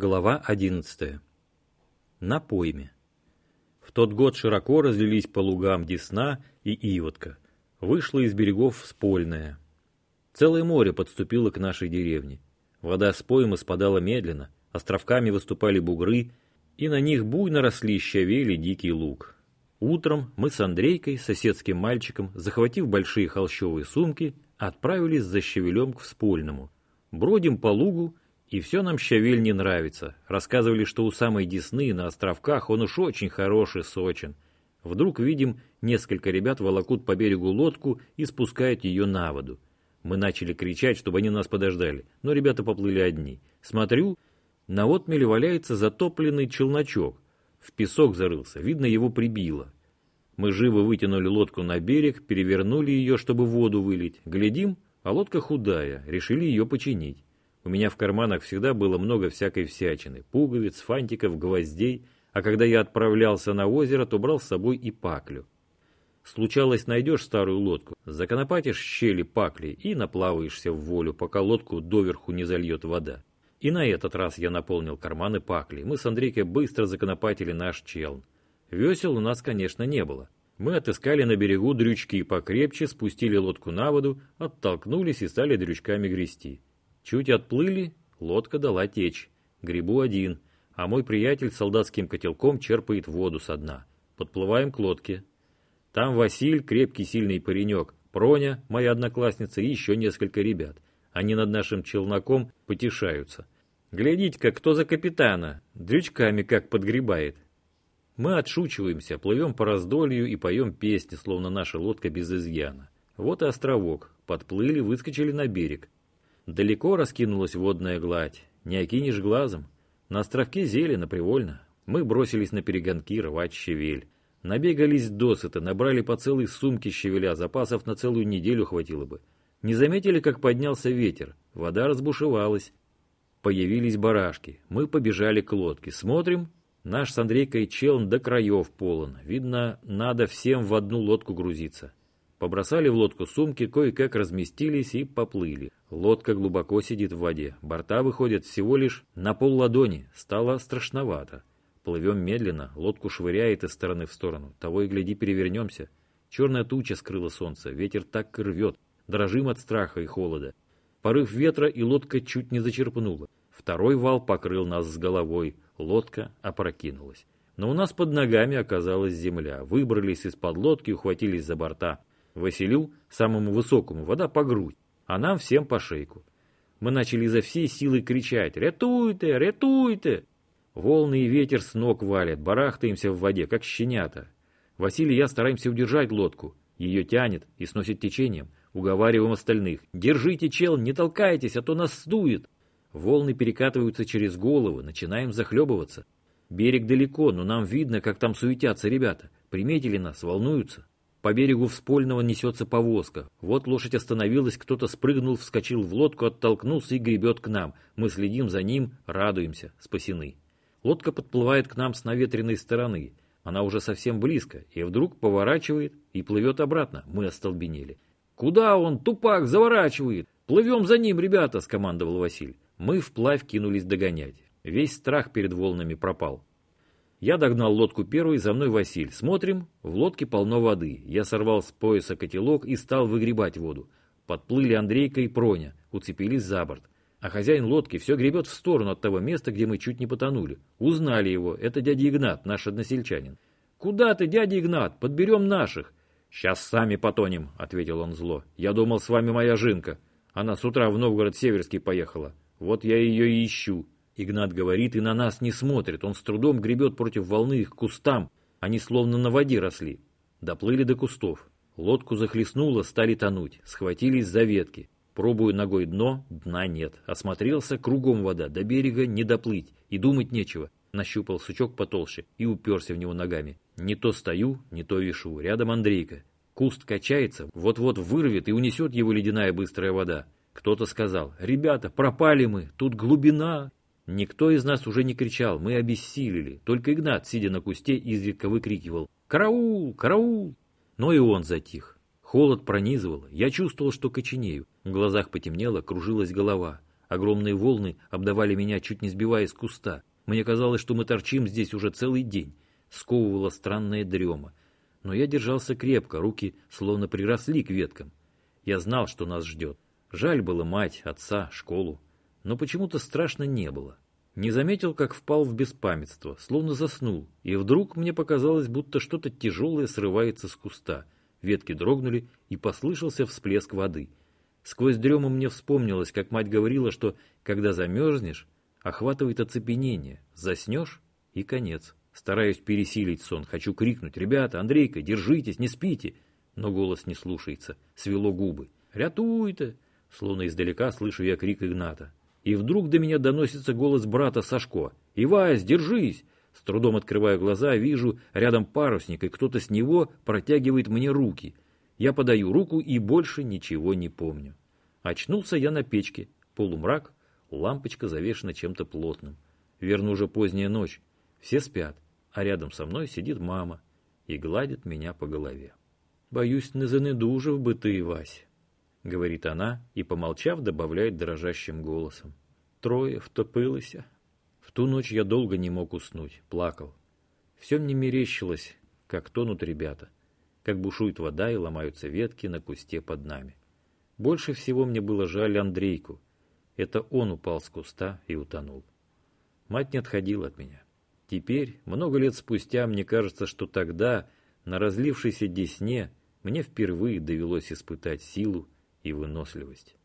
Глава 11. На пойме. В тот год широко разлились по лугам Десна и Ивотка. Вышло из берегов Вспольная. Целое море подступило к нашей деревне. Вода с поймы спадала медленно, островками выступали бугры, и на них буйно росли щавели дикий лук. Утром мы с Андрейкой, соседским мальчиком, захватив большие холщовые сумки, отправились за щавелем к Вспольному. Бродим по лугу, и все нам щавель не нравится. Рассказывали, что у самой Десны на островках он уж очень хороший, сочен. Вдруг видим, несколько ребят волокут по берегу лодку и спускают ее на воду. Мы начали кричать, чтобы они нас подождали, но ребята поплыли одни. Смотрю, на отмеле валяется затопленный челночок. В песок зарылся, видно, его прибило. Мы живо вытянули лодку на берег, перевернули ее, чтобы воду вылить. Глядим, а лодка худая, решили ее починить. У меня в карманах всегда было много всякой всячины, пуговиц, фантиков, гвоздей, а когда я отправлялся на озеро, то брал с собой и паклю. Случалось, найдешь старую лодку, законопатишь щели пакли и наплаваешься в волю, пока лодку доверху не зальет вода. И на этот раз я наполнил карманы пакли. Мы с Андрейкой быстро законопатили наш челн. Весел у нас, конечно, не было. Мы отыскали на берегу дрючки покрепче, спустили лодку на воду, оттолкнулись и стали дрючками грести. Чуть отплыли, лодка дала течь. Грибу один, а мой приятель солдатским котелком черпает воду со дна. Подплываем к лодке. Там Василь, крепкий сильный паренек, Проня, моя одноклассница и еще несколько ребят. Они над нашим челноком потешаются. Глядите-ка, кто за капитана, дрючками как подгребает. Мы отшучиваемся, плывем по раздолью и поем песни, словно наша лодка без изъяна. Вот и островок. Подплыли, выскочили на берег. Далеко раскинулась водная гладь. Не окинешь глазом. На островке зелено, привольно. Мы бросились на перегонки рвать щавель. Набегались досыта, набрали по целой сумке щавеля, запасов на целую неделю хватило бы. Не заметили, как поднялся ветер. Вода разбушевалась. Появились барашки. Мы побежали к лодке. Смотрим, наш с Андрейкой челн до краев полон. Видно, надо всем в одну лодку грузиться. Побросали в лодку сумки, кое-как разместились и поплыли. Лодка глубоко сидит в воде. Борта выходят всего лишь на пол ладони. Стало страшновато. Плывем медленно, лодку швыряет из стороны в сторону. Того и гляди, перевернемся. Черная туча скрыла солнце, ветер так и рвет. Дрожим от страха и холода. Порыв ветра, и лодка чуть не зачерпнула. Второй вал покрыл нас с головой. Лодка опрокинулась. Но у нас под ногами оказалась земля. Выбрались из-под лодки, ухватились за борта. Василю, самому высокому, вода по грудь, а нам всем по шейку. Мы начали изо всей силы кричать «Рятуйте! Рятуйте!» Волны и ветер с ног валят, барахтаемся в воде, как щенята. Василий и я стараемся удержать лодку. Ее тянет и сносит течением. Уговариваем остальных. «Держите, чел, не толкайтесь, а то нас сдует!» Волны перекатываются через головы, начинаем захлебываться. Берег далеко, но нам видно, как там суетятся ребята. Приметили нас, волнуются. По берегу Вспольного несется повозка. Вот лошадь остановилась, кто-то спрыгнул, вскочил в лодку, оттолкнулся и гребет к нам. Мы следим за ним, радуемся, спасены. Лодка подплывает к нам с наветренной стороны. Она уже совсем близко, и вдруг поворачивает и плывет обратно. Мы остолбенели. «Куда он, тупак, заворачивает? Плывем за ним, ребята!» – скомандовал Василь. Мы вплавь кинулись догонять. Весь страх перед волнами пропал. Я догнал лодку первой, за мной Василь. Смотрим, в лодке полно воды. Я сорвал с пояса котелок и стал выгребать воду. Подплыли Андрейка и Проня, уцепились за борт. А хозяин лодки все гребет в сторону от того места, где мы чуть не потонули. Узнали его, это дядя Игнат, наш односельчанин. «Куда ты, дядя Игнат? Подберем наших!» «Сейчас сами потонем», — ответил он зло. «Я думал, с вами моя жинка. Она с утра в Новгород-Северский поехала. Вот я ее и ищу». Игнат говорит и на нас не смотрит. Он с трудом гребет против волны их к кустам. Они словно на воде росли. Доплыли до кустов. Лодку захлестнуло, стали тонуть. Схватились за ветки. Пробую ногой дно, дна нет. Осмотрелся, кругом вода, до берега не доплыть. И думать нечего. Нащупал сучок потолще и уперся в него ногами. Не то стою, не то вишу. Рядом Андрейка. Куст качается, вот-вот вырвет и унесет его ледяная быстрая вода. Кто-то сказал, ребята, пропали мы, тут глубина, Никто из нас уже не кричал, мы обессилели. Только Игнат, сидя на кусте, изредка выкрикивал «Караул! Караул!». Но и он затих. Холод пронизывал, я чувствовал, что коченею. В глазах потемнело, кружилась голова. Огромные волны обдавали меня, чуть не сбивая с куста. Мне казалось, что мы торчим здесь уже целый день. Сковывала странная дрема. Но я держался крепко, руки словно приросли к веткам. Я знал, что нас ждет. Жаль было мать, отца, школу. Но почему-то страшно не было. Не заметил, как впал в беспамятство, словно заснул. И вдруг мне показалось, будто что-то тяжелое срывается с куста. Ветки дрогнули, и послышался всплеск воды. Сквозь дрему мне вспомнилось, как мать говорила, что когда замерзнешь, охватывает оцепенение, заснешь и конец. Стараюсь пересилить сон, хочу крикнуть «Ребята, Андрейка, держитесь, не спите!» Но голос не слушается, свело губы. «Рятуй-то!» Словно издалека слышу я крик Игната. И вдруг до меня доносится голос брата Сашко. «Ивась, держись!» С трудом открывая глаза, вижу рядом парусник, и кто-то с него протягивает мне руки. Я подаю руку и больше ничего не помню. Очнулся я на печке. Полумрак, лампочка завешена чем-то плотным. Верно, уже поздняя ночь. Все спят, а рядом со мной сидит мама и гладит меня по голове. «Боюсь, не занедужив бы ты, Вась», — говорит она и, помолчав, добавляет дрожащим голосом. «Трое втопилися». В ту ночь я долго не мог уснуть, плакал. Все мне мерещилось, как тонут ребята, как бушует вода и ломаются ветки на кусте под нами. Больше всего мне было жаль Андрейку. Это он упал с куста и утонул. Мать не отходила от меня. Теперь, много лет спустя, мне кажется, что тогда, на разлившейся десне, мне впервые довелось испытать силу и выносливость.